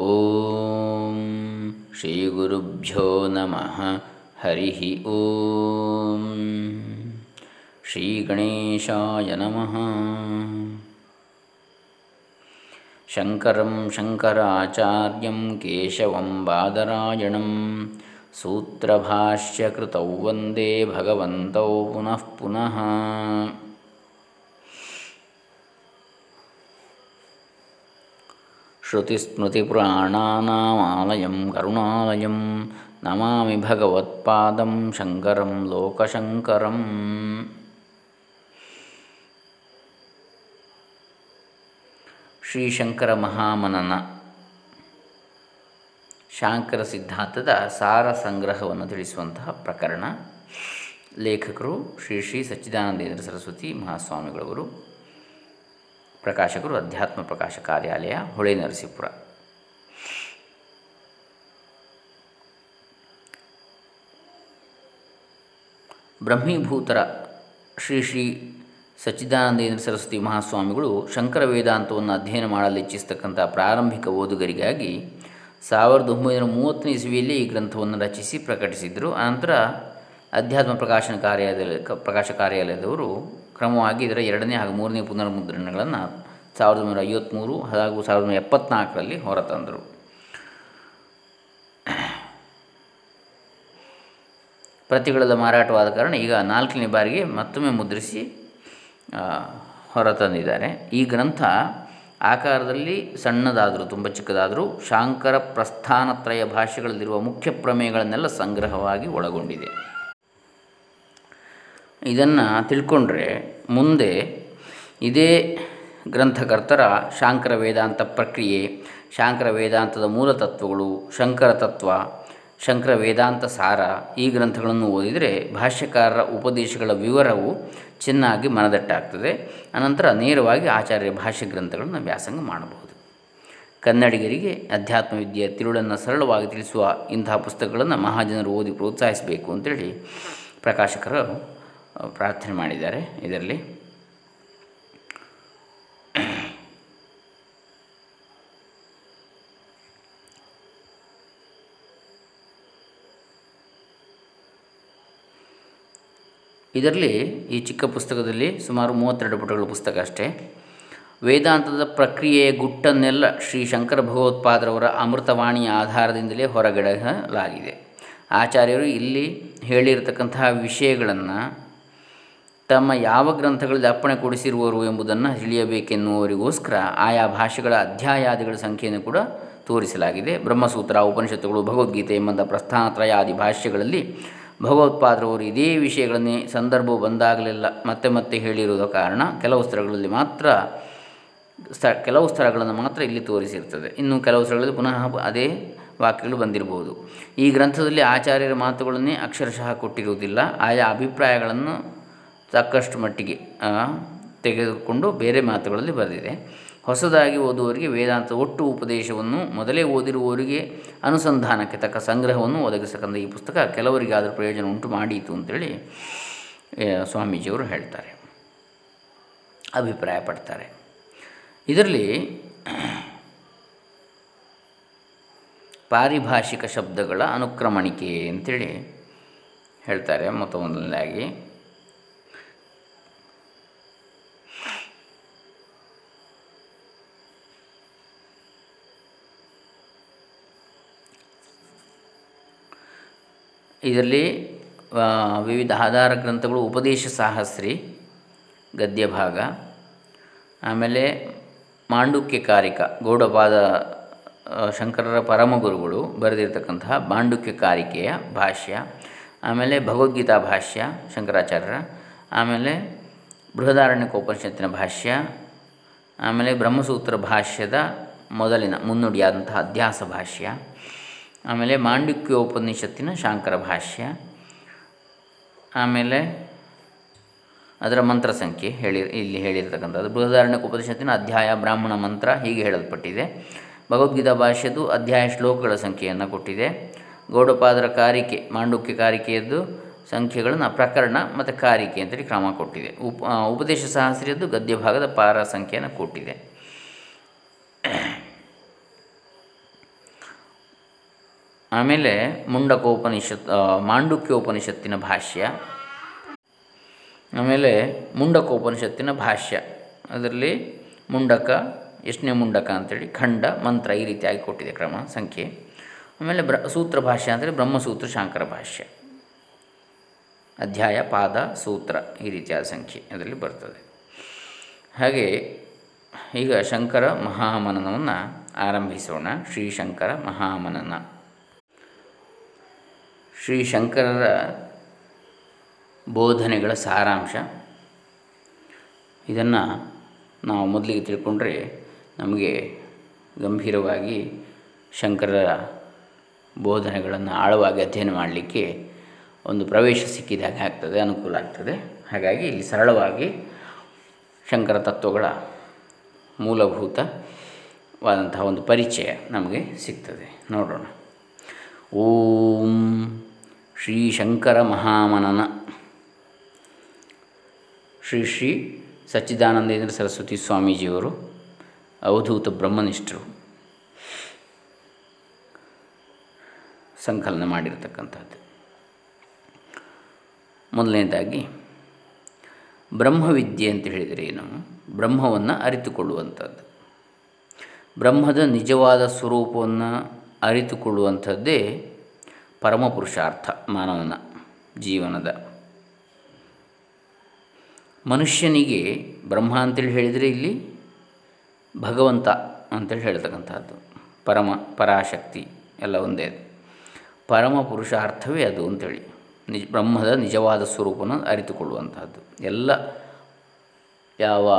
ॐ श्रीगुरुभ्यो नमः हरिः ॐ श्रीगणेशाय नमः शङ्करं शङ्कराचार्यं केशवं बादरायणं सूत्रभाष्यकृतौ वन्दे भगवन्तौ पुनः पुनः श्रुतिस्मृतिपुराणानामालयं करुणालयं नमामि भगवत्पादं शङ्करं लोकशङ्करम् ಶ್ರೀಶಂಕರ ಮಹಾಮನನ ಶಾಂಕರ ಸಿದ್ಧಾಂತದ ಸಾರ ಸಂಗ್ರಹವನ್ನು ತಿಳಿಸುವಂತಹ ಪ್ರಕರಣ ಲೇಖಕರು ಶ್ರೀ ಶ್ರೀ ಸಚ್ಚಿದಾನಂದೇಂದ್ರ ಸರಸ್ವತಿ ಮಹಾಸ್ವಾಮಿಗಳವರು ಪ್ರಕಾಶಕರು, ಅಧ್ಯಾತ್ಮ ಪ್ರಕಾಶ ಕಾರ್ಯಾಲಯ, ಹೊಳೆ ನರಸೀಪುರ. ಬ್ರಹ್ಮೀಭೂತರ ಶ್ರೀ ಶ್ರೀ ಸಚ್ಚಿದಾನಂದೇಂದ್ರ ಸರಸ್ವತಿ ಮಹಾಸ್ವಾಮಿಗಳು ಶಂಕರ ವೇದಾಂತವನ್ನು ಅಧ್ಯಯನ ಮಾಡಲು ಪ್ರಾರಂಭಿಕ ಓದುಗರಿಗಾಗಿ ಸಾವಿರದ ಒಂಬೈನೂರ ಮೂವತ್ತನೇ ಇಸವಿಯಲ್ಲಿ ಈ ಗ್ರಂಥವನ್ನು ರಚಿಸಿ ಪ್ರಕಟಿಸಿದರು. ಅನಂತರ ಅಧ್ಯಾತ್ಮ ಪ್ರಕಾಶನ ಕಾರ್ಯಾಲಯ, ಪ್ರಕಾಶ ಕಾರ್ಯಾಲಯದವರು ಕ್ರಮವಾಗಿ ಇದರ ಎರಡನೇ ಹಾಗೂ ಮೂರನೇ ಪುನರ್ಮುದ್ರಣಗಳನ್ನು ಸಾವಿರದ ಒಂಬೈನೂರ ಐವತ್ತ್ಮೂರು ಹಾಗೂ ಸಾವಿರದ ಒಂಬೈನೂರ ಎಪ್ಪತ್ನಾಲ್ಕರಲ್ಲಿ ಹೊರತಂದರು. ಪ್ರತಿಗಳೆಲ್ಲ ಮಾರಾಟವಾದ ಕಾರಣ ಈಗ ನಾಲ್ಕನೇ ಬಾರಿಗೆ ಮತ್ತೊಮ್ಮೆ ಮುದ್ರಿಸಿ ಹೊರತಂದಿದ್ದಾರೆ. ಈ ಗ್ರಂಥ ಆಕಾರದಲ್ಲಿ ಸಣ್ಣದಾದರೂ ತುಂಬ ಚಿಕ್ಕದಾದರೂ ಶಾಂಕರ ಪ್ರಸ್ಥಾನತ್ರಯ ಭಾಷೆಗಳಲ್ಲಿರುವ ಮುಖ್ಯ ಪ್ರಮೇಯಗಳನ್ನೆಲ್ಲ ಸಂಗ್ರಹವಾಗಿ ಒಳಗೊಂಡಿದೆ. ಇದನ್ನು ತಿಳ್ಕೊಂಡ್ರೆ ಮುಂದೆ ಇದೇ ಗ್ರಂಥಕರ್ತರ ಶಾಂಕರ ವೇದಾಂತ ಪ್ರಕ್ರಿಯೆ ಶಾಂಕರ ವೇದಾಂತದ ಮೂಲ ತತ್ವಗಳು ಶಂಕರ ತತ್ವ ಶಂಕರ ವೇದಾಂತ ಸಾರ ಈ ಗ್ರಂಥಗಳನ್ನು ಓದಿದರೆ ಭಾಷ್ಯಕಾರರ ಉಪದೇಶಗಳ ವಿವರವು ಚೆನ್ನಾಗಿ ಮನದಟ್ಟಾಗ್ತದೆ. ಅನಂತರ ನೇರವಾಗಿ ಆಚಾರ್ಯ ಭಾಷ್ಯ ಗ್ರಂಥಗಳನ್ನು ವ್ಯಾಸಂಗ ಮಾಡಬಹುದು. ಕನ್ನಡಿಗರಿಗೆ ಅಧ್ಯಾತ್ಮ ವಿದ್ಯೆಯ ತಿರುಳನ್ನು ಸರಳವಾಗಿ ತಿಳಿಸುವ ಇಂತಹ ಪುಸ್ತಕಗಳನ್ನು ಮಹಾಜನರು ಓದಿ ಪ್ರೋತ್ಸಾಹಿಸಬೇಕು ಅಂತೇಳಿ ಪ್ರಕಾಶಕರು ಪ್ರಾರ್ಥನೆ ಮಾಡಿದ್ದಾರೆ. ಇದರಲ್ಲಿ ಇದರಲ್ಲಿ ಈ ಚಿಕ್ಕ ಪುಸ್ತಕದಲ್ಲಿ ಸುಮಾರು ಮೂವತ್ತೆರಡು ಪುಟಗಳ ಪುಸ್ತಕ ಅಷ್ಟೇ. ವೇದಾಂತದ ಪ್ರಕ್ರಿಯೆಯ ಗುಟ್ಟನ್ನೆಲ್ಲ ಶ್ರೀ ಶಂಕರ ಭಗವತ್ಪಾದರವರ ಅಮೃತವಾಣಿಯ ಆಧಾರದಿಂದಲೇ ಹೊರಗೆಡಲಾಗಿದೆ. ಆಚಾರ್ಯರು ಇಲ್ಲಿ ಹೇಳಿರತಕ್ಕಂತಹ ವಿಷಯಗಳನ್ನು ತಮ್ಮ ಯಾವ ಗ್ರಂಥಗಳಲ್ಲಿ ಅಪ್ಪಣೆ ಕೊಡಿಸಿರುವರು ಎಂಬುದನ್ನು ತಿಳಿಯಬೇಕೆನ್ನುವರಿಗೋಸ್ಕರ ಆಯಾ ಭಾಷೆಗಳ ಅಧ್ಯಾಯಾದಿಗಳ ಸಂಖ್ಯೆಯನ್ನು ಕೂಡ ತೋರಿಸಲಾಗಿದೆ. ಬ್ರಹ್ಮಸೂತ್ರ, ಉಪನಿಷತ್ತುಗಳು, ಭಗವದ್ಗೀತೆ ಎಂಬಂಥ ಪ್ರಸ್ಥಾನತ್ರಯಾದಿ ಭಾಷ್ಯಗಳಲ್ಲಿ ಭಗವತ್ಪಾದರವರು ಇದೇ ವಿಷಯಗಳನ್ನೇ ಸಂದರ್ಭವು ಬಂದಾಗಲೆಲ್ಲ ಮತ್ತೆ ಮತ್ತೆ ಹೇಳಿರುವುದ ಕಾರಣ ಕೆಲವು ಸ್ಥಳಗಳಲ್ಲಿ ಮಾತ್ರ ಸ್ಥ ಕೆಲವು ಸ್ಥಳಗಳನ್ನು ಮಾತ್ರ ಇಲ್ಲಿ ತೋರಿಸಿರ್ತದೆ. ಇನ್ನು ಕೆಲವು ಸ್ಥಳಗಳಲ್ಲಿ ಪುನಃ ಅದೇ ವಾಕ್ಯಗಳು ಬಂದಿರಬಹುದು. ಈ ಗ್ರಂಥದಲ್ಲಿ ಆಚಾರ್ಯರ ಮಾತುಗಳನ್ನೇ ಅಕ್ಷರಶಃ ಕೊಟ್ಟಿರುವುದಿಲ್ಲ. ಆಯಾ ಅಭಿಪ್ರಾಯಗಳನ್ನು ಸಾಕಷ್ಟು ಮಟ್ಟಿಗೆ ತೆಗೆದುಕೊಂಡು ಬೇರೆ ಮಾತುಗಳಲ್ಲಿ ಬರೆದಿದೆ. ಹೊಸದಾಗಿ ಓದುವವರಿಗೆ ವೇದಾಂತ ಒಟ್ಟು ಉಪದೇಶವನ್ನು ಮೊದಲೇ ಓದಿರುವವರಿಗೆ ಅನುಸಂಧಾನಕ್ಕೆ ತಕ್ಕ ಸಂಗ್ರಹವನ್ನು ಒದಗಿಸತಕ್ಕಂಥ ಈ ಪುಸ್ತಕ ಕೆಲವರಿಗೆ ಆದರೂ ಪ್ರಯೋಜನ ಉಂಟು ಮಾಡೀತು ಅಂತೇಳಿ ಸ್ವಾಮೀಜಿಯವರು ಹೇಳ್ತಾರೆ. ಅಭಿಪ್ರಾಯಪಡ್ತಾರೆ ಇದರಲ್ಲಿ ಪಾರಿಭಾಷಿಕ ಶಬ್ದಗಳ ಅನುಕ್ರಮಣಿಕೆ ಅಂತೇಳಿ ಹೇಳ್ತಾರೆ ಮೊತ್ತ ಮೊದಲನೇದಾಗಿ ಇದರಲ್ಲಿ ವಿವಿಧ ಆಧಾರ ಗ್ರಂಥಗಳು, ಉಪದೇಶ ಸಾಹಸ್ರಿ ಗದ್ಯ ಭಾಗ ಆಮೇಲೆ ಮಾಂಡುಕ್ಯ ಕಾರಿಕ, ಗೌಡಪಾದ ಶಂಕರರ ಪರಮಗುರುಗಳು ಬರೆದಿರತಕ್ಕಂತಹ ಮಾಂಡುಕ್ಯ ಕಾರಿಕೆಯ ಭಾಷ್ಯ, ಆಮೇಲೆ ಭಗವದ್ಗೀತಾ ಭಾಷ್ಯ ಶಂಕರಾಚಾರ್ಯರ, ಆಮೇಲೆ ಬೃಹದಾರಣ್ಯಕೋಪನಿಷತ್ತಿನ ಭಾಷ್ಯ, ಆಮೇಲೆ ಬ್ರಹ್ಮಸೂತ್ರ ಭಾಷ್ಯದ ಮೊದಲಿನ ಮುನ್ನುಡಿಯಾದಂತಹ ಅಧ್ಯಾಸ ಭಾಷ್ಯ ಆಮೇಲೆ ಮಾಂಡಿಕ್ಯೋಪನಿಷತ್ತಿನ ಶಾಂಕರ ಭಾಷ್ಯ. ಆಮೇಲೆ ಅದರ ಮಂತ್ರ ಸಂಖ್ಯೆ ಹೇಳಿ, ಇಲ್ಲಿ ಹೇಳಿರ್ತಕ್ಕಂಥದ್ದು. ಬೃಹದಾರಣ್ಯ ಉಪನಿಷತ್ತಿನ ಅಧ್ಯಾಯ ಬ್ರಾಹ್ಮಣ ಮಂತ್ರ ಹೀಗೆ ಹೇಳಲ್ಪಟ್ಟಿದೆ. ಭಗವದ್ಗೀತಾ ಭಾಷ್ಯದು ಅಧ್ಯಾಯ ಶ್ಲೋಕಗಳ ಸಂಖ್ಯೆಯನ್ನು ಕೊಟ್ಟಿದೆ. ಗೌಡಪಾದರ ಕಾರಿಕೆ, ಮಾಂಡುಕ್ಯ ಕಾರಿಕೆಯದ್ದು ಸಂಖ್ಯೆಗಳನ್ನು ಪ್ರಕರಣ ಮತ್ತು ಕಾರಿಕೆ ಅಂತೇಳಿ ಕ್ರಮ ಕೊಟ್ಟಿದೆ. ಉಪ, ಉಪದೇಶ ಸಹಸ್ರಿಯದ್ದು ಗದ್ಯ ಭಾಗದ ಪಾರ ಸಂಖ್ಯೆಯನ್ನು ಕೊಟ್ಟಿದೆ. ಆಮೇಲೆ ಮುಂಡಕೋಪನಿಷತ್ ಮಾಂಡುಕ್ಯೋಪನಿಷತ್ತಿನ ಭಾಷ್ಯ. ಆಮೇಲೆ ಮುಂಡಕೋಪನಿಷತ್ತಿನ ಭಾಷ್ಯ. ಅದರಲ್ಲಿ ಮುಂಡಕ, ಎಷ್ಟನೇ ಮುಂಡಕ ಅಂತೇಳಿ ಖಂಡ, ಮಂತ್ರ ಈ ರೀತಿಯಾಗಿ ಕೊಟ್ಟಿದೆ ಕ್ರಮ, ಸಂಖ್ಯೆ. ಆಮೇಲೆ ಬ್ರ, ಸೂತ್ರ ಭಾಷ್ಯ ಅಂದರೆ ಬ್ರಹ್ಮಸೂತ್ರ ಶಾಂಕರ ಭಾಷ್ಯ. ಅಧ್ಯಾಯ, ಪಾದ, ಸೂತ್ರ ಈ ರೀತಿಯಾದ ಸಂಖ್ಯೆ ಅದರಲ್ಲಿ ಬರ್ತದೆ. ಹಾಗೆ ಈಗ ಶಂಕರ ಮಹಾಮನನವನ್ನು ಆರಂಭಿಸೋಣ. ಶ್ರೀ ಶಂಕರ ಮಹಾಮನನ. ಶ್ರೀ ಶಂಕರರ ಬೋಧನೆಗಳ ಸಾರಾಂಶ. ಇದನ್ನು ನಾವು ಮೊದಲಿಗೆ ತಿಳ್ಕೊಂಡ್ರೆ ನಮಗೆ ಗಂಭೀರವಾಗಿ ಶಂಕರರ ಬೋಧನೆಗಳನ್ನು ಆಳವಾಗಿ ಅಧ್ಯಯನ ಮಾಡಲಿಕ್ಕೆ ಒಂದು ಪ್ರವೇಶ ಸಿಕ್ಕಿದಾಗ ಆಗ್ತದೆ, ಅನುಕೂಲ ಆಗ್ತದೆ. ಹಾಗಾಗಿ ಇಲ್ಲಿ ಸರಳವಾಗಿ ಶಂಕರ ತತ್ವಗಳ ಮೂಲಭೂತವಾದಂತಹ ಒಂದು ಪರಿಚಯ ನಮಗೆ ಸಿಗ್ತದೆ. ನೋಡೋಣ. ಓಂ ಶ್ರೀ ಶಂಕರ ಮಹಾಮನನ ಶ್ರೀ ಶ್ರೀ ಸಚ್ಚಿದಾನಂದೇಂದ್ರ ಸರಸ್ವತಿ ಸ್ವಾಮೀಜಿಯವರು ಅವಧೂತ ಬ್ರಹ್ಮನಿಷ್ಠರು ಸಂಕಲನ ಮಾಡಿರತಕ್ಕಂಥದ್ದು. ಮೊದಲನೇದಾಗಿ, ಬ್ರಹ್ಮವಿದ್ಯೆ ಅಂತ ಹೇಳಿದರೆ ಏನು? ಬ್ರಹ್ಮವನ್ನು ಅರಿತುಕೊಳ್ಳುವಂಥದ್ದು. ಬ್ರಹ್ಮದ ನಿಜವಾದ ಸ್ವರೂಪವನ್ನು ಅರಿತುಕೊಳ್ಳುವಂಥದ್ದೇ ಪರಮಪುರುಷಾರ್ಥ ಮಾನವನ ಜೀವನದ. ಮನುಷ್ಯನಿಗೆ ಬ್ರಹ್ಮ ಅಂತೇಳಿ ಹೇಳಿದರೆ ಇಲ್ಲಿ ಭಗವಂತ ಅಂತೇಳಿ ಹೇಳ್ತಕ್ಕಂಥದ್ದು. ಪರಮ, ಪರಾಶಕ್ತಿ ಎಲ್ಲ ಒಂದೇ. ಪರಮ ಪುರುಷಾರ್ಥವೇ ಅದು ಅಂತೇಳಿ. ನಿಜ, ಬ್ರಹ್ಮದ ನಿಜವಾದ ಸ್ವರೂಪನ ಅರಿತುಕೊಳ್ಳುವಂತಹದ್ದು. ಎಲ್ಲ ಯಾವ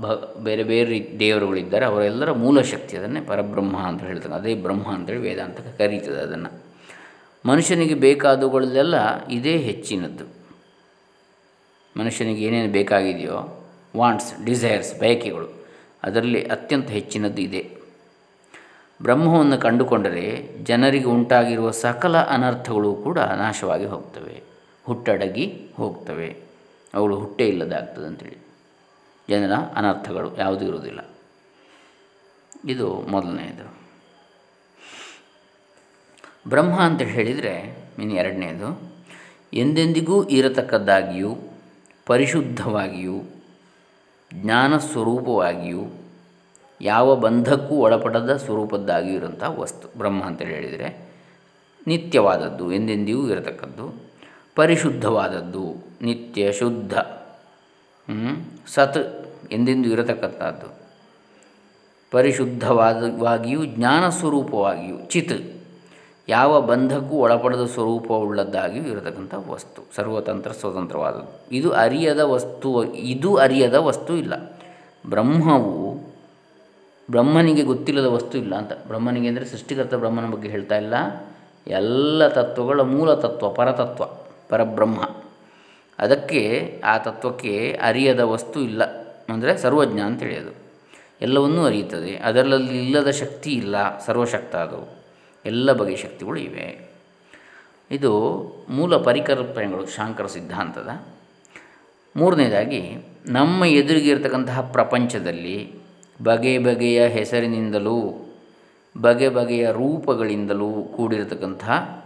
ಭ, ಬೇರೆ ಬೇರೆ ದೇವರುಗಳಿದ್ದಾರೆ ಅವರೆಲ್ಲರ ಮೂಲ ಶಕ್ತಿ ಅದನ್ನೇ ಪರಬ್ರಹ್ಮ ಅಂತ ಹೇಳ್ತಕ್ಕಂಥ ಅದೇ ಬ್ರಹ್ಮ ಅಂತೇಳಿ ವೇದಾಂತ ಕರೀತದೆ ಅದನ್ನು. ಮನುಷ್ಯನಿಗೆ ಬೇಕಾದವುಗಳಲ್ಲೆಲ್ಲ ಇದೇ ಹೆಚ್ಚಿನದ್ದು. ಮನುಷ್ಯನಿಗೆ ಏನೇನು ಬೇಕಾಗಿದೆಯೋ ವಾಂಟ್ಸ್ ಡಿಸೈರ್ಸ್ ಬಯಕೆಗಳು, ಅದರಲ್ಲಿ ಅತ್ಯಂತ ಹೆಚ್ಚಿನದ್ದು ಇದೆ. ಬ್ರಹ್ಮವನ್ನು ಕಂಡುಕೊಂಡರೆ ಜನರಿಗೆ ಉಂಟಾಗಿರುವ ಸಕಲ ಅನರ್ಥಗಳು ಕೂಡ ನಾಶವಾಗಿ ಹೋಗ್ತವೆ. ಹುಟ್ಟಡಗಿ ಹೋಗ್ತವೆ. ಅವಳು ಹುಟ್ಟೇ ಇಲ್ಲದಾಗ್ತದೆ ಅಂತೇಳಿ. ಜನರ ಅನರ್ಥಗಳು ಯಾವುದೂ ಇರುವುದಿಲ್ಲ. ಇದು ಮೊದಲನೆಯದು. ಬ್ರಹ್ಮ ಅಂತ ಹೇಳಿದರೆ ಇನ್ನು ಎರಡನೇದು, ಎಂದೆಂದಿಗೂ ಇರತಕ್ಕದ್ದಾಗಿಯೂ, ಪರಿಶುದ್ಧವಾಗಿಯೂ, ಜ್ಞಾನ ಸ್ವರೂಪವಾಗಿಯೂ, ಯಾವ ಬಂಧಕ್ಕೂ ಒಳಪಡದ ಸ್ವರೂಪದ್ದಾಗಿಯೂ ಇರುವಂಥ ವಸ್ತು. ಬ್ರಹ್ಮ ಅಂತೇಳಿ ಹೇಳಿದರೆ ನಿತ್ಯವಾದದ್ದು, ಎಂದೆಂದಿಗೂ ಇರತಕ್ಕದ್ದು. ಪರಿಶುದ್ಧವಾದದ್ದು, ನಿತ್ಯ, ಶುದ್ಧ ಸತ್ ಎಂದೆಂದು ಇರತಕ್ಕಂಥದ್ದು. ಪರಿಶುದ್ಧವಾದವಾಗಿಯೂ ಜ್ಞಾನ ಸ್ವರೂಪವಾಗಿಯೂ, ಚಿತ್. ಯಾವ ಬಂಧಕ್ಕೂ ಒಳಪಡದ ಸ್ವರೂಪವುಳ್ಳದ್ದಾಗಿಯೂ ಇರತಕ್ಕಂಥ ವಸ್ತು, ಸರ್ವತಂತ್ರ ಸ್ವತಂತ್ರವಾದದ್ದು. ಇದು ಅರಿಯದ ವಸ್ತು, ಇದು ಅರಿಯದ ವಸ್ತು ಇಲ್ಲ. ಬ್ರಹ್ಮವು ಬ್ರಹ್ಮನಿಗೆ ಗೊತ್ತಿಲ್ಲದ ವಸ್ತು ಇಲ್ಲ ಅಂತ. ಬ್ರಹ್ಮನಿಗೆ ಅಂದರೆ ಸೃಷ್ಟಿಕರ್ತ ಬ್ರಹ್ಮನ ಬಗ್ಗೆ ಹೇಳ್ತಾ ಇಲ್ಲ. ಎಲ್ಲ ತತ್ವಗಳ ಮೂಲ ತತ್ವ, ಪರತತ್ವ, ಪರಬ್ರಹ್ಮ. ಅದಕ್ಕೆ ಆ ತತ್ವಕ್ಕೆ ಅರಿಯದ ವಸ್ತು ಇಲ್ಲ ಅಂದರೆ ಸರ್ವಜ್ಞ ಅಂತ ಅದು ಎಲ್ಲವನ್ನೂ ಅರಿಯುತ್ತದೆ. ಅದರಲ್ಲಿ ಇಲ್ಲದ ಶಕ್ತಿ ಇಲ್ಲ, ಸರ್ವಶಕ್ತ ಅದು. ಎಲ್ಲ ಬಗೆಯ ಶಕ್ತಿಗಳು ಇವೆ. ಇದು ಮೂಲ ಪರಿಕಲ್ಪನೆಗಳು ಶಾಂಕರ ಸಿದ್ಧಾಂತದ. ಮೂರನೇದಾಗಿ, ನಮ್ಮ ಎದುರಿಗೆ ಇರತಕ್ಕಂತಹ ಪ್ರಪಂಚದಲ್ಲಿ ಬಗೆ ಬಗೆಯ ಹೆಸರಿನಿಂದಲೂ, ಬಗೆ ಬಗೆಯ ರೂಪಗಳಿಂದಲೂ ಕೂಡಿರತಕ್ಕಂತಹ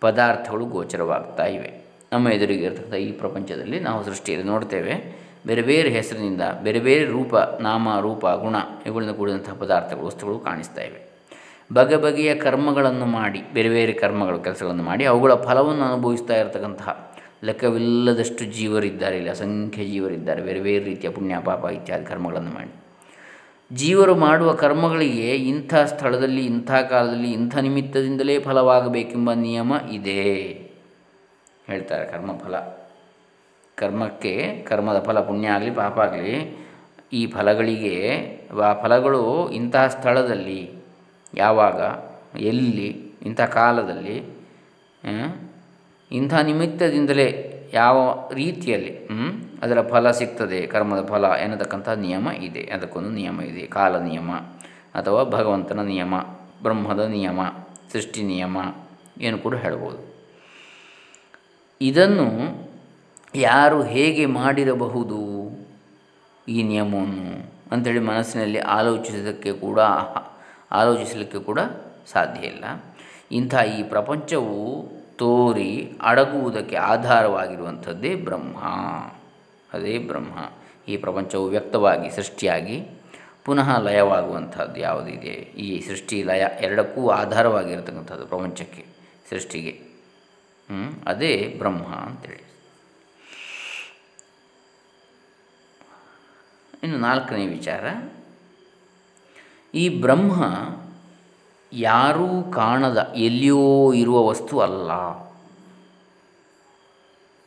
ಪದಾರ್ಥಗಳು ಗೋಚರವಾಗ್ತಾ ಇವೆ. ನಮ್ಮ ಎದುರಿಗೆ ಇರತಕ್ಕಂಥ ಈ ಪ್ರಪಂಚದಲ್ಲಿ ನಾವು ಸೃಷ್ಟಿಯಲ್ಲಿ ನೋಡ್ತೇವೆ, ಬೇರೆ ಬೇರೆ ಹೆಸರಿನಿಂದ, ಬೇರೆ ಬೇರೆ ರೂಪ, ನಾಮ, ರೂಪ, ಗುಣ, ಇವುಗಳಿಂದ ಕೂಡಿದಂತಹ ಪದಾರ್ಥಗಳು, ವಸ್ತುಗಳು ಕಾಣಿಸ್ತಾ ಇವೆ. ಬಗೆ ಬಗೆಯ ಕರ್ಮಗಳನ್ನು ಮಾಡಿ, ಬೇರೆ ಬೇರೆ ಕರ್ಮಗಳು, ಕೆಲಸಗಳನ್ನು ಮಾಡಿ, ಅವುಗಳ ಫಲವನ್ನು ಅನುಭವಿಸ್ತಾ ಇರತಕ್ಕಂತಹ ಲೆಕ್ಕವಿಲ್ಲದಷ್ಟು ಜೀವರಿದ್ದಾರೆ ಇಲ್ಲಿ, ಅಸಂಖ್ಯ ಜೀವರಿದ್ದಾರೆ, ಬೇರೆ ಬೇರೆ ರೀತಿಯ ಪುಣ್ಯ, ಪಾಪ ಇತ್ಯಾದಿ ಕರ್ಮಗಳನ್ನು ಮಾಡಿ. ಜೀವರು ಮಾಡುವ ಕರ್ಮಗಳಿಗೆ ಇಂಥ ಸ್ಥಳದಲ್ಲಿ, ಇಂಥ ಕಾಲದಲ್ಲಿ, ಇಂಥ ನಿಮಿತ್ತದಿಂದಲೇ ಫಲವಾಗಬೇಕೆಂಬ ನಿಯಮ ಇದೆ. ಹೇಳ್ತಾರೆ, ಕರ್ಮಫಲ. ಕರ್ಮಕ್ಕೆ ಕರ್ಮದ ಫಲ, ಪುಣ್ಯ ಆಗಲಿ, ಪಾಪ ಆಗಲಿ, ಈ ಫಲಗಳಿಗೆ, ಆ ಫಲಗಳು ಇಂತಹ ಸ್ಥಳದಲ್ಲಿ ಯಾವಾಗ, ಎಲ್ಲಿ, ಇಂಥ ಕಾಲದಲ್ಲಿ ಇಂಥ ನಿಮಿತ್ತದಿಂದಲೇ ಯಾವ ರೀತಿಯಲ್ಲಿ ಅದರ ಫಲ ಸಿಗ್ತದೆ, ಕರ್ಮದ ಫಲ ಎನ್ನತಕ್ಕಂಥ ನಿಯಮ ಇದೆ, ಅದಕ್ಕೊಂದು ನಿಯಮ ಇದೆ, ಕಾಲ ನಿಯಮ ಅಥವಾ ಭಗವಂತನ ನಿಯಮ, ಬ್ರಹ್ಮದ ನಿಯಮ, ಸೃಷ್ಟಿ ನಿಯಮ, ಏನು ಕೂಡ ಹೇಳ್ಬೋದು. ಇದನ್ನು ಯಾರು ಹೇಗೆ ಮಾಡಿರಬಹುದು ಈ ನಿಯಮವನ್ನು ಅಂಥೇಳಿ ಮನಸ್ಸಿನಲ್ಲಿ ಆಲೋಚಿಸೋದಕ್ಕೆ ಕೂಡ ಆಲೋಚಿಸಲಿಕ್ಕೆ ಕೂಡ ಸಾಧ್ಯ ಇಲ್ಲ. ಇಂಥ ಈ ಪ್ರಪಂಚವು ತೋರಿ ಅಡಗುವುದಕ್ಕೆ ಆಧಾರವಾಗಿರುವಂಥದ್ದೇ ಬ್ರಹ್ಮ. ಅದೇ ಬ್ರಹ್ಮ. ಈ ಪ್ರಪಂಚವು ವ್ಯಕ್ತವಾಗಿ ಸೃಷ್ಟಿಯಾಗಿ ಪುನಃ ಲಯವಾಗುವಂಥದ್ದು ಯಾವುದಿದೆ? ಈ ಸೃಷ್ಟಿ ಲಯ ಎರಡಕ್ಕೂ ಆಧಾರವಾಗಿರತಕ್ಕಂಥದ್ದು ಪ್ರಪಂಚಕ್ಕೆ, ಸೃಷ್ಟಿಗೆ. ಅದೇ ಬ್ರಹ್ಮ ಅಂತೇಳಿ. ಇನ್ನು ನಾಲ್ಕನೇ ವಿಚಾರ. ಈ ಬ್ರಹ್ಮ ಯಾರೂ ಕಾಣದ, ಎಲ್ಲಿಯೋ ಇರುವ ವಸ್ತು ಅಲ್ಲ.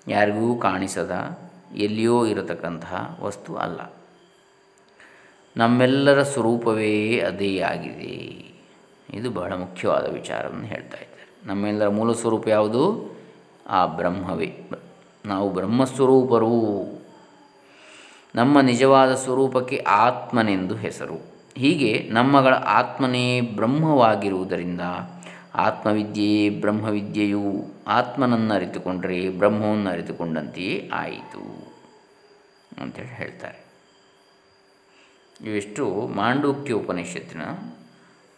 ಯಾರಿಗೂ ಕಾಣಿಸದ, ಎಲ್ಲಿಯೋ ಇರತಕ್ಕಂತಹ ವಸ್ತು ಅಲ್ಲ. ನಮ್ಮೆಲ್ಲರ ಸ್ವರೂಪವೇ ಅದೇ ಆಗಿದೆ. ಇದು ಬಹಳ ಮುಖ್ಯವಾದ ವಿಚಾರವನ್ನು ಹೇಳ್ತಾ ಇದ್ದಾರೆ. ನಮ್ಮೆಲ್ಲರ ಮೂಲ ಸ್ವರೂಪ ಯಾವುದು? ಆ ಬ್ರಹ್ಮವೇ. ನಾವು ಬ್ರಹ್ಮಸ್ವರೂಪರು. ನಮ್ಮ ನಿಜವಾದ ಸ್ವರೂಪಕ್ಕೆ ಆತ್ಮನೆಂದು ಹೆಸರು. ಹೀಗೆ ನಮ್ಮಗಳ ಆತ್ಮನೇ ಬ್ರಹ್ಮವಾಗಿರುವುದರಿಂದ ಆತ್ಮವಿದ್ಯೆಯೇ ಬ್ರಹ್ಮವಿದ್ಯೆಯು ಆತ್ಮನನ್ನು ಅರಿತುಕೊಂಡರೆ ಬ್ರಹ್ಮವನ್ನು ಅರಿತುಕೊಂಡಂತೆಯೇ ಆಯಿತು ಅಂತೇಳಿ ಹೇಳ್ತಾರೆ. ಇವೆಷ್ಟು ಮಾಂಡೂಕ್ಯ ಉಪನಿಷತ್ತಿನ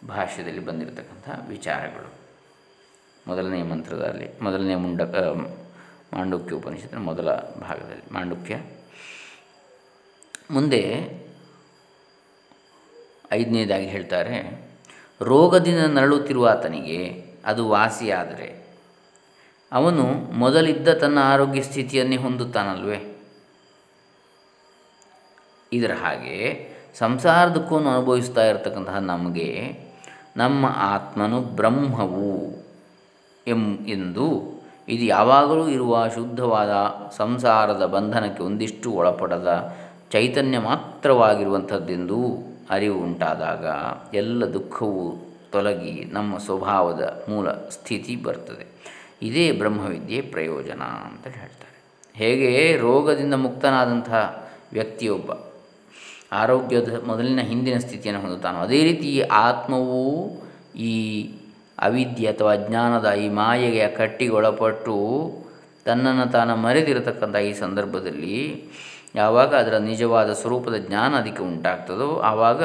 ಭಾಷ್ಯದಲ್ಲಿ ಬಂದಿರತಕ್ಕಂಥ ವಿಚಾರಗಳು. ಮೊದಲನೆಯ ಮಂತ್ರದಲ್ಲಿ ಮೊದಲನೇ ಮುಂಡಕ ಮಾಂಡುಕ್ಯ ಉಪನಿಷತ್ತಿನ ಮೊದಲ ಭಾಗದಲ್ಲಿ, ಮಾಂಡುಕ್ಯ. ಮುಂದೆ ಐದನೇದಾಗಿ ಹೇಳ್ತಾರೆ, ರೋಗದಿಂದ ನರಳುತ್ತಿರುವ ಆತನಿಗೆ ಅದು ವಾಸಿಯಾದರೆ, ಅವನು ಮೊದಲಿದ್ದ ತನ್ನ ಆರೋಗ್ಯ ಸ್ಥಿತಿಯನ್ನೇ ಹೊಂದುತ್ತಾನಲ್ವೇ? ಇದರ ಹಾಗೆ ಸಂಸಾರ ದುಃಖವನ್ನು ಅನುಭವಿಸ್ತಾ ಇರತಕ್ಕಂತಹ ನಮಗೆ, ನಮ್ಮ ಆತ್ಮನು ಬ್ರಹ್ಮವು ಎಂ, ಎಂದು ಇದು ಯಾವಾಗಲೂ ಇರುವ ಶುದ್ಧವಾದ ಸಂಸಾರದ ಬಂಧನಕ್ಕೆ ಒಂದಿಷ್ಟು ಒಳಪಡದ ಚೈತನ್ಯ ಮಾತ್ರವಾಗಿರುವಂಥದ್ದೆಂದು ಅರಿವು ಉಂಟಾದಾಗ ಎಲ್ಲ ದುಃಖವು ತೊಲಗಿ ನಮ್ಮ ಸ್ವಭಾವದ ಮೂಲ ಸ್ಥಿತಿ ಬರ್ತದೆ. ಇದೇ ಬ್ರಹ್ಮವಿದ್ಯೆ ಪ್ರಯೋಜನ ಅಂತ ಹೇಳ್ತಾರೆ. ಹೇಗೆ? ರೋಗದಿಂದ ಮುಕ್ತನಾದಂತಹ ವ್ಯಕ್ತಿಯೊಬ್ಬ ಆರೋಗ್ಯದ ಮೊದಲಿನ ಹಿಂದಿನ ಸ್ಥಿತಿಯನ್ನು ಹೊಂದುತ್ತಾನೋ, ಅದೇ ರೀತಿ ಆತ್ಮವು ಈ ಅವಿದ್ಯೆ ಅಥವಾ ಅಜ್ಞಾನದ ಈ ಮಾಯೆಗೆ ಕಟ್ಟಿಗೊಳಪಟ್ಟು ತನ್ನನ್ನು ತಾನು ಮರೆದಿರತಕ್ಕಂಥ ಈ ಸಂದರ್ಭದಲ್ಲಿ ಯಾವಾಗ ಅದರ ನಿಜವಾದ ಸ್ವರೂಪದ ಜ್ಞಾನ ಅದಕ್ಕೆ ಉಂಟಾಗ್ತದೋ ಆವಾಗ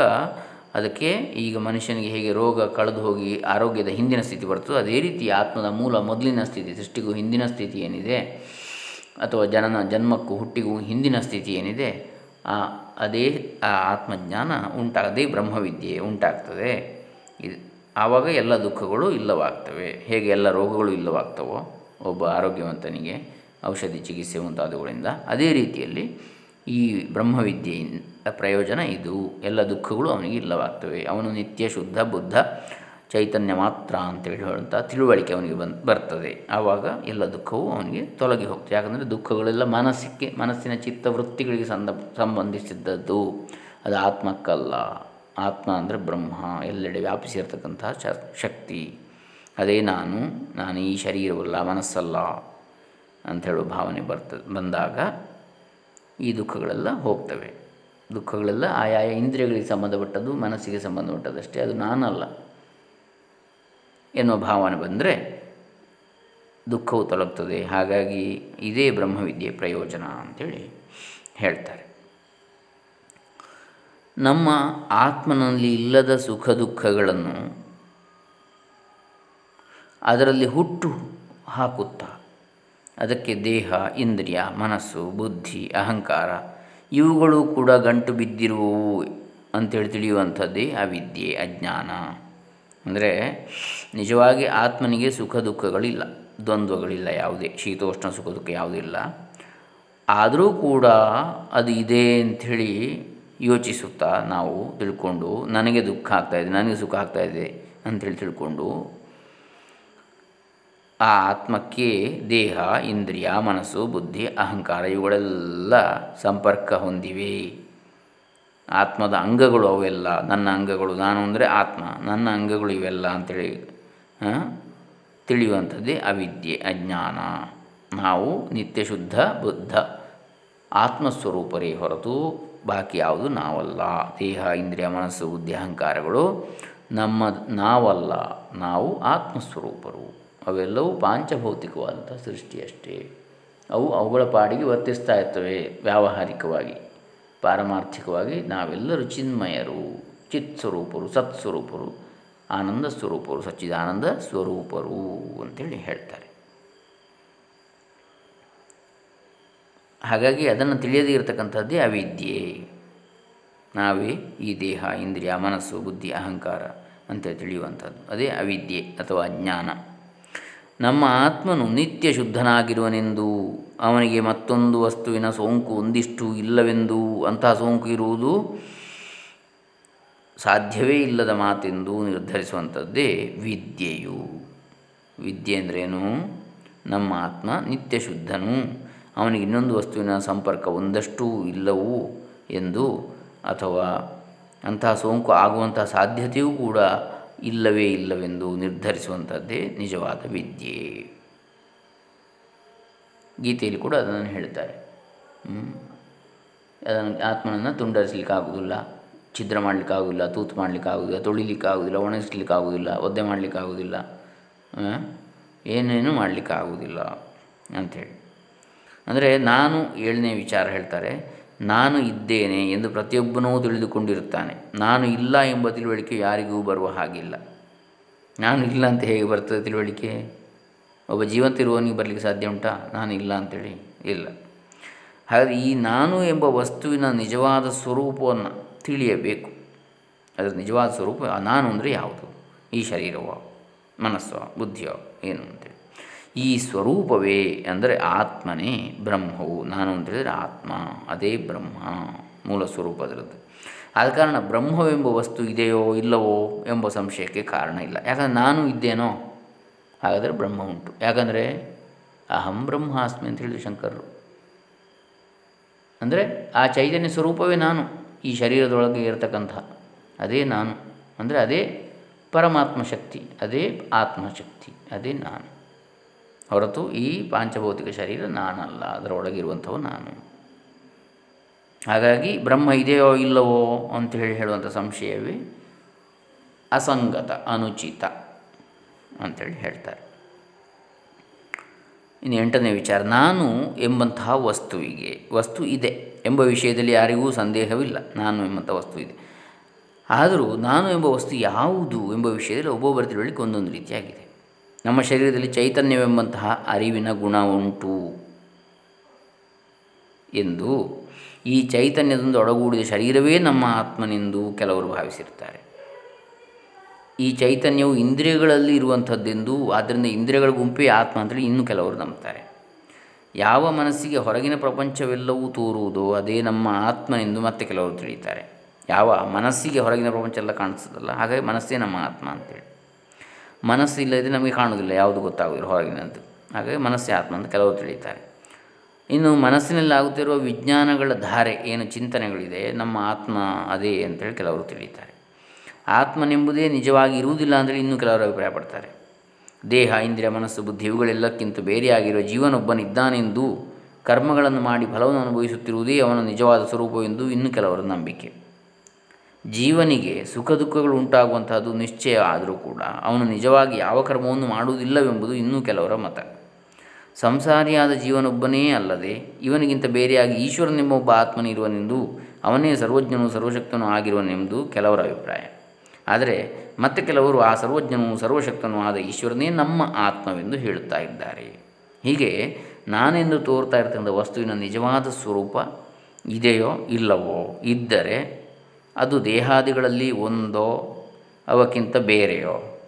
ಅದಕ್ಕೆ ಈಗ ಮನುಷ್ಯನಿಗೆ ಹೇಗೆ ರೋಗ ಕಳೆದು ಹೋಗಿ ಆರೋಗ್ಯದ ಹಿಂದಿನ ಸ್ಥಿತಿ ಬರ್ತದೋ ಅದೇ ರೀತಿ ಆತ್ಮದ ಮೂಲ ಮೊದಲಿನ ಸ್ಥಿತಿ, ಸೃಷ್ಟಿಗೂ ಹಿಂದಿನ ಸ್ಥಿತಿ ಏನಿದೆ? ಅಥವಾ ಜನನ, ಜನ್ಮಕ್ಕೂ ಹುಟ್ಟಿಗೂ ಹಿಂದಿನ ಸ್ಥಿತಿ ಏನಿದೆ? ಆ, ಅದೇ, ಆ ಆತ್ಮಜ್ಞಾನ ಉಂಟಾಗದೇ ಬ್ರಹ್ಮವಿದ್ಯೆ ಉಂಟಾಗ್ತದೆ. ಇದು, ಆವಾಗ ಎಲ್ಲ ದುಃಖಗಳು ಇಲ್ಲವಾಗ್ತವೆ. ಹೇಗೆ ಎಲ್ಲ ರೋಗಗಳು ಇಲ್ಲವಾಗ್ತವೋ, ಒಬ್ಬ ಆರೋಗ್ಯವಂತನಿಗೆ ಔಷಧಿ ಚಿಕಿತ್ಸೆ ಮುಂತಾದವುಗಳಿಂದ ಅದೇ ರೀತಿಯಲ್ಲಿ ಈ ಬ್ರಹ್ಮವಿದ್ಯೆಯಿಂದ ಪ್ರಯೋಜನ ಇದು. ಎಲ್ಲ ದುಃಖಗಳು ಅವನಿಗೆ ಇಲ್ಲವಾಗ್ತವೆ. ಅವನು ನಿತ್ಯ ಶುದ್ಧ, ಬುದ್ಧ, ಚೈತನ್ಯ ಮಾತ್ರ ಅಂತೇಳಿ ಹೇಳುವಂಥ ತಿಳುವಳಿಕೆ ಅವನಿಗೆ ಬಂದು, ಬರ್ತದೆ. ಆವಾಗ ಎಲ್ಲ ದುಃಖವೂ ಅವನಿಗೆ ತೊಲಗಿ ಹೋಗ್ತದೆ. ಯಾಕಂದರೆ ದುಃಖಗಳೆಲ್ಲ ಮನಸ್ಸಿಗೆ, ಮನಸ್ಸಿನ ಚಿತ್ತವೃತ್ತಿಗಳಿಗೆ ಸಂದ, ಸಂಬಂಧಿಸಿದ್ದದ್ದು. ಅದು ಆತ್ಮಕ್ಕಲ್ಲ. ಆತ್ಮ ಅಂದರೆ ಬ್ರಹ್ಮ, ಎಲ್ಲೆಡೆ ವ್ಯಾಪಿಸಿರ್ತಕ್ಕಂತಹ ಶಕ್ತಿ. ಅದೇ ನಾನು ನಾನು ಈ ಶರೀರವಲ್ಲ, ಮನಸ್ಸಲ್ಲ ಅಂಥೇಳುವ ಭಾವನೆ ಬರ್ತದೆ. ಬಂದಾಗ ಈ ದುಃಖಗಳೆಲ್ಲ ಹೋಗ್ತವೆ. ದುಃಖಗಳೆಲ್ಲ ಆಯಾಯ ಇಂದ್ರಿಯಗಳಿಗೆ ಸಂಬಂಧಪಟ್ಟದ್ದು, ಮನಸ್ಸಿಗೆ ಸಂಬಂಧಪಟ್ಟದಷ್ಟೇ ಅದು ನಾನಲ್ಲ. ಎನ್ನುವ ಭಾವನೆ ಬಂದರೆ ದುಃಖವು ತೊಲಗ್ತದೆ ಹಾಗಾಗಿ ಇದೇ ಬ್ರಹ್ಮವಿದ್ಯೆ ಪ್ರಯೋಜನ ಅಂಥೇಳಿ ಹೇಳ್ತಾರೆ. ನಮ್ಮ ಆತ್ಮನಲ್ಲಿ ಇಲ್ಲದ ಸುಖ ದುಃಖಗಳನ್ನು ಅದರಲ್ಲಿ ಹುಟ್ಟು ಹಾಕುತ್ತಾ ಅದಕ್ಕೆ ದೇಹ, ಇಂದ್ರಿಯ, ಮನಸ್ಸು, ಬುದ್ಧಿ, ಅಹಂಕಾರ ಇವುಗಳು ಕೂಡ ಗಂಟು ಬಿದ್ದಿರುವವು ಅಂತೇಳಿ ತಿಳಿಯುವಂಥದ್ದೇ ಅವಿದ್ಯೆ, ಅಜ್ಞಾನ. ಅಂದರೆ ನಿಜವಾಗಿ ಆತ್ಮನಿಗೆ ಸುಖ ದುಃಖಗಳಿಲ್ಲ, ದ್ವಂದ್ವಗಳಿಲ್ಲ ಯಾವುದೇ, ಶೀತೋಷ್ಣ ಸುಖ ದುಃಖ ಯಾವುದೂ ಇಲ್ಲ. ಆದರೂ ಕೂಡ ಅದು ಇದೆ ಅಂಥೇಳಿ ಯೋಚಿಸುತ್ತಾ ನಾವು ತಿಳ್ಕೊಂಡು, ನನಗೆ ದುಃಖ ಆಗ್ತಾಯಿದೆ ನನಗೆ ಸುಖ ಆಗ್ತಾಯಿದೆ ಅಂಥೇಳಿ ತಿಳ್ಕೊಂಡು ಆ ಆತ್ಮಕ್ಕೆ ದೇಹ, ಇಂದ್ರಿಯ, ಮನಸ್ಸು, ಬುದ್ಧಿ, ಅಹಂಕಾರ ಇವುಗಳೆಲ್ಲ ಸಂಪರ್ಕ ಹೊಂದಿವೆ. ಆತ್ಮದ ಅಂಗಗಳು ಅವೆಲ್ಲ, ನನ್ನ ಅಂಗಗಳು. ನಾನು ಅಂದರೆ ಆತ್ಮ, ನನ್ನ ಅಂಗಗಳು ಇವೆಲ್ಲ ಅಂಥೇಳಿ ತಿಳಿಯುವಂಥದ್ದೇ ಅವಿದ್ಯೆ, ಅಜ್ಞಾನ. ನಾವು ನಿತ್ಯ ಶುದ್ಧ, ಬುದ್ಧ, ಆತ್ಮಸ್ವರೂಪರೇ ಹೊರತು ಬಾಕಿ ಯಾವುದು ನಾವಲ್ಲ. ದೇಹ, ಇಂದ್ರಿಯ, ಮನಸ್ಸು, ಬುದ್ಧಿ, ಅಹಂಕಾರಗಳು ನಮ್ಮ ನಾವಲ್ಲ. ನಾವು ಆತ್ಮಸ್ವರೂಪರು. ಅವೆಲ್ಲವೂ ಪಾಂಚಭೌತಿಕವಾದಂಥ ಸೃಷ್ಟಿಯಷ್ಟೇ. ಅವು ಅವುಗಳ ಪಾಡಿಗೆ ವರ್ತಿಸ್ತಾ ಇರ್ತವೆ ವ್ಯಾವಹಾರಿಕವಾಗಿ. ಪಾರಮಾರ್ಥಿಕವಾಗಿ ನಾವೆಲ್ಲರೂ ಚಿನ್ಮಯರು ಚಿತ್ ಸ್ವರೂಪರು ಸತ್ ಸ್ವರೂಪರು ಆನಂದ ಸ್ವರೂಪರು ಸಚ್ಚಿದಾನಂದ ಸ್ವರೂಪರು ಅಂತೇಳಿ ಹೇಳ್ತಾರೆ. ಹಾಗಾಗಿ ಅದನ್ನು ತಿಳಿಯದೇ ಇರತಕ್ಕಂಥದ್ದೇ ಅವಿದ್ಯೆ. ನಾವೇ ಈ ದೇಹ, ಇಂದ್ರಿಯ, ಮನಸ್ಸು, ಬುದ್ಧಿ, ಅಹಂಕಾರ ಅಂತೇಳಿ ತಿಳಿಯುವಂಥದ್ದು. ಅದೇ ಅವಿದ್ಯೆ ಅಥವಾ ಅಜ್ಞಾನ ನಮ್ಮ ಆತ್ಮನು ನಿತ್ಯ ಶುದ್ಧನಾಗಿರುವನೆಂದು, ಅವನಿಗೆ ಮತ್ತೊಂದು ವಸ್ತುವಿನ ಸೋಂಕು ಒಂದಿಷ್ಟು ಇಲ್ಲವೆಂದು, ಅಂತಹ ಸೋಂಕು ಇರುವುದು ಸಾಧ್ಯವೇ ಇಲ್ಲದ ಮಾತೆಂದು ನಿರ್ಧರಿಸುವಂಥದ್ದೇ ವಿದ್ಯೆಯು. ವಿದ್ಯೆ ಅಂದ್ರೇನು? ನಮ್ಮ ಆತ್ಮ ನಿತ್ಯ ಶುದ್ಧನು, ಅವನಿಗೆ ಇನ್ನೊಂದು ವಸ್ತುವಿನ ಸಂಪರ್ಕ ಒಂದಷ್ಟು ಇಲ್ಲವೂ ಎಂದು, ಅಥವಾ ಅಂತಹ ಸೋಂಕು ಆಗುವಂತಹ ಸಾಧ್ಯತೆಯೂ ಕೂಡ ಇಲ್ಲವೇ ಇಲ್ಲವೆಂದು ನಿರ್ಧರಿಸುವಂಥದ್ದೇ ನಿಜವಾದ ವಿದ್ಯೆ. ಗೀತೆಯಲ್ಲಿ ಕೂಡ ಅದನ್ನು ಹೇಳ್ತಾರೆ. ಅದನ್ನು ಆತ್ಮನನ್ನು ತುಂಡರಿಸಲಿಕ್ಕಾಗೋದಿಲ್ಲ ಛಿದ್ರ ಮಾಡಲಿಕ್ಕಾಗೋದಿಲ್ಲ ತೂತು ಮಾಡಲಿಕ್ಕಾಗೋದಿಲ್ಲ ತೊಳಿಲಿಕ್ಕಾಗೋದಿಲ್ಲ ಒಣಗಿಸ್ಲಿಕ್ಕಾಗೋದಿಲ್ಲ ಒದ್ದೆ ಮಾಡಲಿಕ್ಕಾಗೋದಿಲ್ಲ ಏನೇನು ಮಾಡಲಿಕ್ಕಾಗೋದಿಲ್ಲ ಅಂಥೇಳಿ. ಅಂದರೆ ನಾನು ಏಳನೇ ವಿಚಾರ ಹೇಳ್ತಾರೆ ನಾನು ಇದ್ದೇನೆ ಎಂದು ಪ್ರತಿಯೊಬ್ಬನೂ ತಿಳಿದುಕೊಂಡಿರುತ್ತಾನೆ. ನಾನು ಇಲ್ಲ ಎಂಬ ತಿಳುವಳಿಕೆ ಯಾರಿಗೂ ಬರುವ ಹಾಗಿಲ್ಲ. ನಾನು ಇಲ್ಲ ಅಂತ ಹೇಗೆ ಬರ್ತದೆ ತಿಳುವಳಿಕೆ? ಒಬ್ಬ ಜೀವಂತ ಇರುವವನಿಗೆ ಬರಲಿಕ್ಕೆ ಸಾಧ್ಯ ಉಂಟಾ? ನಾನು ಇಲ್ಲ ಅಂತೇಳಿ ಇಲ್ಲ. ಹಾಗಾದರೆ ಈ ನಾನು ಎಂಬ ವಸ್ತುವಿನ ನಿಜವಾದ ಸ್ವರೂಪವನ್ನು ತಿಳಿಯಬೇಕು. ಅದರ ನಿಜವಾದ ಸ್ವರೂಪ ನಾನು ಅಂದರೆ ಯಾವುದು? ಈ ಶರೀರವೋ, ಮನಸ್ಸೋ, ಬುದ್ಧಿಯೋ, ಏನು ಅಂತೇಳಿ ಈ ಸ್ವರೂಪವೇ ಅಂದರೆ ಆತ್ಮನೇ ಬ್ರಹ್ಮವು. ನಾನು ಅಂತೇಳಿದರೆ ಆತ್ಮ, ಅದೇ ಬ್ರಹ್ಮ, ಮೂಲ ಸ್ವರೂಪ ಅದರದ್ದು ಆದ ಕಾರಣ ಬ್ರಹ್ಮವೆಂಬ ವಸ್ತು ಇದೆಯೋ ಇಲ್ಲವೋ ಎಂಬ ಸಂಶಯಕ್ಕೆ ಕಾರಣ ಇಲ್ಲ. ಯಾಕಂದರೆ ನಾನು ಇದ್ದೇನೋ, ಹಾಗಾದರೆ ಬ್ರಹ್ಮ ಉಂಟು. ಯಾಕಂದರೆ ಅಹಂ ಬ್ರಹ್ಮಾಸ್ಮಿ ಅಂತ ಹೇಳಿದ್ರು ಶಂಕರರು. ಅಂದರೆ ಆ ಚೈತನ್ಯ ಸ್ವರೂಪವೇ ನಾನು, ಈ ಶರೀರದೊಳಗೆ ಇರತಕ್ಕಂಥ ಅದೇ ನಾನು. ಅಂದರೆ ಅದೇ ಪರಮಾತ್ಮ ಶಕ್ತಿ, ಅದೇ ಆತ್ಮಶಕ್ತಿ ಅದೇ ನಾನು. ಹೊರತು ಈ ಪಾಂಚಭೌತಿಕ ಶರೀರ ನಾನಲ್ಲ, ಅದರೊಳಗಿರುವಂಥವು ನಾನು. ಹಾಗಾಗಿ ಬ್ರಹ್ಮ ಇದೆಯೋ ಇಲ್ಲವೋ ಅಂಥೇಳಿ ಹೇಳುವಂಥ ಸಂಶಯವೇ ಅಸಂಗತ, ಅನುಚಿತ ಅಂಥೇಳಿ ಹೇಳ್ತಾರೆ. ಇನ್ನು ಎಂಟನೇ ವಿಚಾರ, ನಾನು ಎಂಬಂತಹ ವಸ್ತುವಿಗೆ ವಸ್ತು ಇದೆ ಎಂಬ ವಿಷಯದಲ್ಲಿ ಯಾರಿಗೂ ಸಂದೇಹವಿಲ್ಲ, ನಾನು ಎಂಬಂಥ ವಸ್ತು ಇದೆ. ಆದರೂ ನಾನು ಎಂಬ ವಸ್ತು ಯಾವುದು ಎಂಬ ವಿಷಯದಲ್ಲಿ ಒಬ್ಬೊಬ್ಬರ ತಿಳುವಳಿಕೆ ಒಂದೊಂದು ರೀತಿಯಾಗಿದೆ. ನಮ್ಮ ಶರೀರದಲ್ಲಿ ಚೈತನ್ಯವೆಂಬಂತಹ ಅರಿವಿನ ಗುಣ ಉಂಟು ಎಂದು ಈ ಚೈತನ್ಯದಿಂದ ಒಡಗೂಡಿದ ಶರೀರವೇ ನಮ್ಮ ಆತ್ಮನೆಂದು ಕೆಲವರು ಭಾವಿಸಿರ್ತಾರೆ ಈ ಚೈತನ್ಯವು ಇಂದ್ರಿಯಗಳಲ್ಲಿ ಇರುವಂಥದ್ದೆಂದು, ಆದ್ದರಿಂದ ಇಂದ್ರಿಯಗಳ ಗುಂಪೇ ಆತ್ಮ ಅಂತೇಳಿ ಇನ್ನೂ ಕೆಲವರು ನಂಬ್ತಾರೆ. ಯಾವ ಮನಸ್ಸಿಗೆ ಹೊರಗಿನ ಪ್ರಪಂಚವೆಲ್ಲವೂ ತೋರುವುದೋ ಅದೇ ನಮ್ಮ ಆತ್ಮನೆಂದು ಮತ್ತೆ ಕೆಲವರು ತಿಳಿಯುತ್ತಾರೆ. ಯಾವ ಮನಸ್ಸಿಗೆ ಹೊರಗಿನ ಪ್ರಪಂಚ ಎಲ್ಲ ಕಾಣಿಸ್ತದಲ್ಲ ಹಾಗಾಗಿ ಮನಸ್ಸೇ ನಮ್ಮ ಆತ್ಮ ಅಂತೇಳಿ ಮನಸ್ಸು ಇಲ್ಲದೆ ನಮಗೆ ಕಾಣುವುದಿಲ್ಲ, ಯಾವುದು ಗೊತ್ತಾಗೋದಿಲ್ಲ ಹೊರಗಿನಂತೆ ಹಾಗಾಗಿ ಮನಸ್ಸೇ ಆತ್ಮ ಅಂತ ಕೆಲವರು ತಿಳಿಯುತ್ತಾರೆ. ಇನ್ನು ಮನಸ್ಸಿನಲ್ಲಿ ಆಗುತ್ತಿರುವ ವಿಜ್ಞಾನಗಳ ಧಾರೆ ಏನು ಚಿಂತನೆಗಳಿದೆ, ನಮ್ಮ ಆತ್ಮ ಅದೇ ಅಂತೇಳಿ ಕೆಲವರು ತಿಳಿಯುತ್ತಾರೆ. ಆತ್ಮನೆಂಬುದೇ ನಿಜವಾಗಿ ಇರುವುದಿಲ್ಲ ಅಂದರೆ ಇನ್ನೂ ಕೆಲವರು ಅಭಿಪ್ರಾಯಪಡ್ತಾರೆ. ದೇಹ, ಇಂದ್ರಿಯ, ಮನಸ್ಸು, ಬುದ್ಧಿ ಇವುಗಳೆಲ್ಲಕ್ಕಿಂತ ಬೇರೆಯಾಗಿರುವ ಜೀವನೊಬ್ಬನಿದ್ದಾನೆಂದು ಕರ್ಮಗಳನ್ನು ಮಾಡಿ ಫಲವನ್ನು ಅನುಭವಿಸುತ್ತಿರುವುದೇ ಅವನ ನಿಜವಾದ ಸ್ವರೂಪವೆಂದು ಇನ್ನು ಕೆಲವರ ನಂಬಿಕೆ. ಜೀವನಿಗೆ ಸುಖ ದುಃಖಗಳು ಉಂಟಾಗುವಂತಹದ್ದು ನಿಶ್ಚಯ ಆದರೂ ಕೂಡ ಅವನು ನಿಜವಾಗಿ ಯಾವ ಕರ್ಮವನ್ನು ಮಾಡುವುದಿಲ್ಲವೆಂಬುದು ಇನ್ನೂ ಕೆಲವರ ಮತ. ಸಂಸಾರಿಯಾದ ಜೀವನೊಬ್ಬನೇ ಅಲ್ಲದೆ ಇವನಿಗಿಂತ ಬೇರೆಯಾಗಿ ಈಶ್ವರನೆಂಬ ಒಬ್ಬ ಆತ್ಮನಿರುವನೆಂದು ಅವನೇ ಸರ್ವಜ್ಞನು ಸರ್ವಶಕ್ತನೂ ಆಗಿರುವನೆಂದು ಕೆಲವರ ಅಭಿಪ್ರಾಯ. ಆದರೆ ಮತ್ತೆ ಕೆಲವರು ಆ ಸರ್ವಜ್ಞನು ಸರ್ವಶಕ್ತನೂ ಆದ ಈಶ್ವರನೇ ನಮ್ಮ ಆತ್ಮವೆಂದು ಹೇಳುತ್ತಾ ಇದ್ದಾರೆ. ಹೀಗೆ ನಾನೆಂದು ತೋರ್ತಾ ಇರ್ತಕ್ಕಂಥ ವಸ್ತುವಿನ ನಿಜವಾದ ಸ್ವರೂಪ ಇದೆಯೋ ಇಲ್ಲವೋ ಇದ್ದರೆ ಅದು ದೇಹಾದಿಗಳಲ್ಲಿ ಒಂದೋ, ಅವಕ್ಕಿಂತ ಬೇರೆಯೋ?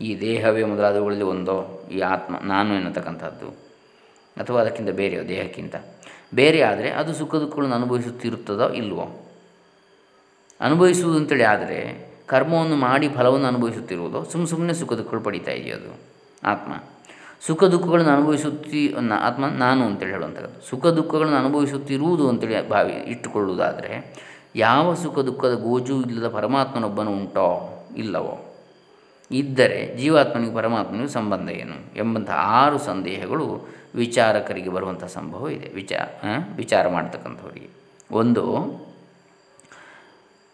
ಈ ದೇಹವೇ ಮೊದಲಾದವುಗಳಲ್ಲಿ ಒಂದೋ, ಈ ಆತ್ಮ, ನಾನು ಎನ್ನತಕ್ಕಂಥದ್ದು. ಅಥವಾ ಅದಕ್ಕಿಂತ ಬೇರೆಯೋ, ದೇಹಕ್ಕಿಂತ. ಬೇರೆ ಆದರೆ ಅದು ಸುಖ ದುಃಖಗಳನ್ನು ಅನುಭವಿಸುತ್ತಿರುತ್ತದೋ ಇಲ್ವೋ? ಅನುಭವಿಸುವುದು ಅಂತೇಳಿ ಆದರೆ, ಕರ್ಮವನ್ನು ಮಾಡಿ ಫಲವನ್ನು ಅನುಭವಿಸುತ್ತಿರುವುದು ಸುಮ್ಮ ಸುಮ್ಮನೆ ಸುಖ ದುಃಖಗಳು ಪಡಿತಾ ಇದೆಯದು ಆತ್ಮ. ಸುಖ ದುಃಖಗಳನ್ನು ಅನುಭವಿಸುತ್ತಿ ಆತ್ಮ, ನಾನು ಅಂತೇಳಿ ಹೇಳುವಂಥದ್ದು. ಸುಖ ದುಃಖಗಳನ್ನು ಅನುಭವಿಸುತ್ತಿರುವುದು ಅಂತೇಳಿ ಭಾವಿ, ಇಟ್ಟುಕೊಳ್ಳುವುದಾದರೆ ಯಾವ ಸುಖ ದುಃಖದ ಗೋಜು ಇಲ್ಲದ ಪರಮಾತ್ಮನೊಬ್ಬನು ಉಂಟೋ ಇಲ್ಲವೋ? ಇದ್ದರೆ ಜೀವಾತ್ಮನಿಗೆ ಪರಮಾತ್ಮನಿಗೂ ಸಂಬಂಧ ಏನು? ಎಂಬಂಥ ಆರು ಸಂದೇಹಗಳು ವಿಚಾರಕರಿಗೆ ಬರುವಂಥ ಸಂಭವ ಇದೆ. ವಿಚಾರ ವಿಚಾರ ಮಾಡ್ತಕ್ಕಂಥವರಿಗೆ. ಒಂದು,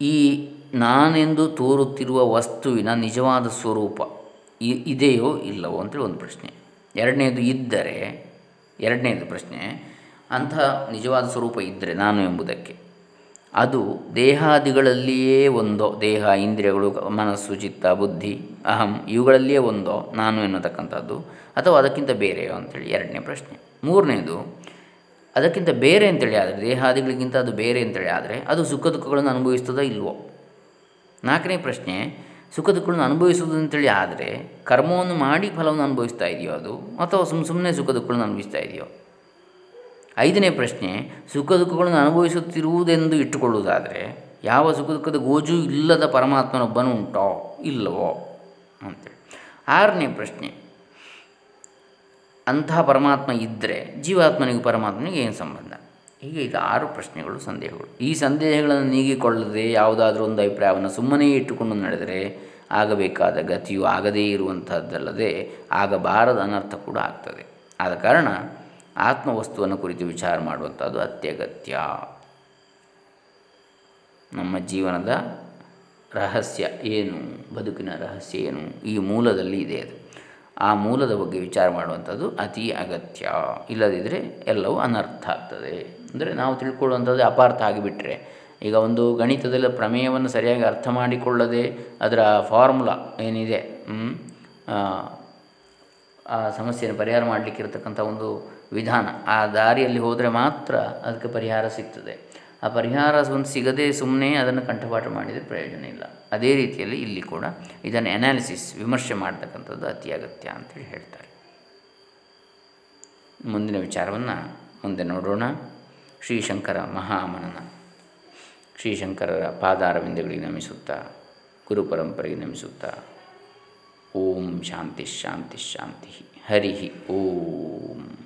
ಈ ನಾನೆಂದು ತೋರುತ್ತಿರುವ ವಸ್ತುವಿನ ನಿಜವಾದ ಸ್ವರೂಪ ಇದೆಯೋ ಇಲ್ಲವೋ ಅಂತೇಳಿ ಒಂದು ಪ್ರಶ್ನೆ. ಎರಡನೇದು ಇದ್ದರೆ, ಎರಡನೇದು ಪ್ರಶ್ನೆ ಅಂಥ ನಿಜವಾದ ಸ್ವರೂಪ ಇದ್ದರೆ ನಾನು ಎಂಬುದಕ್ಕೆ. ಅದು ದೇಹಾದಿಗಳಲ್ಲಿಯೇ ಒಂದೋ, ದೇಹ, ಇಂದ್ರಿಯಗಳು, ಮನಸ್ಸು, ಚಿತ್ತ, ಬುದ್ಧಿ, ಅಹಂ, ಇವುಗಳಲ್ಲಿಯೇ ಒಂದೋ, ನಾನು ಎನ್ನತಕ್ಕಂಥದ್ದು, ಅಥವಾ ಅದಕ್ಕಿಂತ ಬೇರೆಯೋ ಅಂಥೇಳಿ ಎರಡನೇ ಪ್ರಶ್ನೆ. ಮೂರನೇದು, ಅದಕ್ಕಿಂತ ಬೇರೆ ಅಂತೇಳಿ ಆದರೆ, ದೇಹಾದಿಗಳಿಗಿಂತ ಅದು ಬೇರೆ ಅಂತೇಳಿ ಆದರೆ, ಅದು ಸುಖ ದುಃಖಗಳನ್ನು ಅನುಭವಿಸ್ತದೋ ಇಲ್ವೋ? ನಾಲ್ಕನೇ ಪ್ರಶ್ನೆ, ಸುಖ ದುಃಖಗಳನ್ನು ಅನುಭವಿಸುವುದು ಅಂತೇಳಿ ಆದರೆ, ಕರ್ಮವನ್ನು ಮಾಡಿ ಫಲವನ್ನು ಅನುಭವಿಸ್ತಾ ಇದೆಯೋ ಅದು, ಅಥವಾ ಸುಮ್ಮ ಸುಮ್ಮನೆ ಸುಖ ದುಃಖಗಳನ್ನು ಅನುಭವಿಸ್ತಾ ಇದೆಯೋ? ಐದನೇ ಪ್ರಶ್ನೆ, ಸುಖ ದುಃಖಗಳನ್ನು ಅನುಭವಿಸುತ್ತಿರುವುದೆಂದು ಇಟ್ಟುಕೊಳ್ಳುವುದಾದರೆ, ಯಾವ ಸುಖ ದುಃಖದ ಗೋಜು ಇಲ್ಲದ ಪರಮಾತ್ಮನೊಬ್ಬನು ಉಂಟೋ ಇಲ್ಲವೋ? ಅಂತೇಳಿ ಆರನೇ ಪ್ರಶ್ನೆ, ಅಂತಹ ಪರಮಾತ್ಮ ಇದ್ದರೆ ಜೀವಾತ್ಮನಿಗೂ ಪರಮಾತ್ಮನಿಗೆ ಏನು ಸಂಬಂಧ? ಹೀಗೆ ಇದು ಆರು ಪ್ರಶ್ನೆಗಳು, ಸಂದೇಹಗಳು. ಈ ಸಂದೇಹಗಳನ್ನು ನೀಗಿಕೊಳ್ಳದೆ ಯಾವುದಾದ್ರೂ ಒಂದು ಅಭಿಪ್ರಾಯವನ್ನು ಸುಮ್ಮನೆ ಇಟ್ಟುಕೊಂಡು ನಡೆದರೆ ಆಗಬೇಕಾದ ಗತಿಯು ಆಗದೇ ಇರುವಂಥದ್ದಲ್ಲದೆ ಆಗಬಾರದ ಅನರ್ಥ ಕೂಡ ಆಗ್ತದೆ. ಆದ ಕಾರಣ ಆತ್ಮವಸ್ತುವನ್ನು ಕುರಿತು ವಿಚಾರ ಮಾಡುವಂಥದ್ದು ಅತ್ಯಗತ್ಯ. ನಮ್ಮ ಜೀವನದ ರಹಸ್ಯ ಏನು? ಬದುಕಿನ ರಹಸ್ಯ ಏನು? ಈ ಮೂಲದಲ್ಲಿ ಇದೆ ಅದು. ಆ ಮೂಲದ ಬಗ್ಗೆ ವಿಚಾರ ಮಾಡುವಂಥದ್ದು ಅತಿ ಅಗತ್ಯ. ಇಲ್ಲದಿದ್ದರೆ ಎಲ್ಲವೂ ಅನರ್ಥ ಆಗ್ತದೆ. ಅಂದರೆ ನಾವು ತಿಳ್ಕೊಳ್ಳುವಂಥದ್ದು ಅಪಾರ್ಥ ಆಗಿಬಿಟ್ರೆ, ಈಗ ಒಂದು ಗಣಿತದಲ್ಲಿ ಪ್ರಮೇಯವನ್ನು ಸರಿಯಾಗಿ ಅರ್ಥ ಮಾಡಿಕೊಳ್ಳದೆ ಅದರ ಫಾರ್ಮುಲಾ ಏನಿದೆ ಆ ಸಮಸ್ಯೆಯನ್ನು ಪರಿಹಾರ ಮಾಡಲಿಕ್ಕಿರತಕ್ಕಂಥ ಒಂದು ವಿಧಾನ. ಆ ದಾರಿಯಲ್ಲಿ ಹೋದರೆ ಮಾತ್ರ ಅದಕ್ಕೆ ಪರಿಹಾರ ಸಿಗ್ತದೆ. ಆ ಪರಿಹಾರ ಒಂದು ಸಿಗದೆ ಸುಮ್ಮನೆ ಅದನ್ನು ಕಂಠಪಾಠ ಮಾಡಿದರೆ ಪ್ರಯೋಜನ ಇಲ್ಲ. ಅದೇ ರೀತಿಯಲ್ಲಿ ಇಲ್ಲಿ ಕೂಡ ಇದನ್ನು ಅನಾಲಿಸಿಸ್ ವಿಮರ್ಶೆ ಮಾಡ್ತಕ್ಕಂಥದ್ದು ಅತಿ ಅಗತ್ಯ ಅಂತೇಳಿ ಹೇಳ್ತಾರೆ. ಮುಂದಿನ ವಿಚಾರವನ್ನು ಮುಂದೆ ನೋಡೋಣ. ಶ್ರೀಶಂಕರ ಮಹಾಮನನ. ಶ್ರೀಶಂಕರರ ಪಾದಾರವಿಂದಗಳಿಗೆ ನಮಿಸುತ್ತಾ, ಗುರು ಪರಂಪರೆಗೆ ನಮಿಸುತ್ತಾ, ಓಂ ಶಾಂತಿ ಶಾಂತಿ ಶಾಂತಿ ಹರಿ ಓಂ.